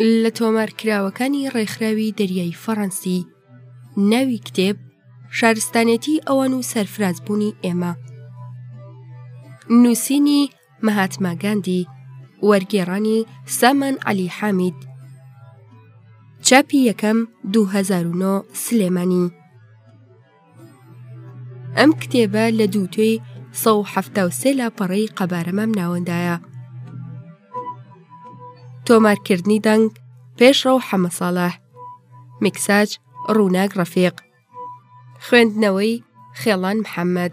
لە تۆمارکراوەکانی ڕێکخراوی دەریایی فەڕەنسی ناوی کتێب شارستانێتی ئەوان و سەرفرازبوونی ئێمە نووسینی مەهاتماگاندی وەرگێڕانی سامان علی حامید چاپی یەکەم 2009 سلێمانی ئەم کتێبە لە دوو توێی 1970 لا پەڕەی قەبارەمام ناوەندایە تۆمارکردنی دەنگ پێشڕەو حەمە ساڵح میکساج ڕووناک ڕەفیق خوێندنەوەی خێڵان محەممەد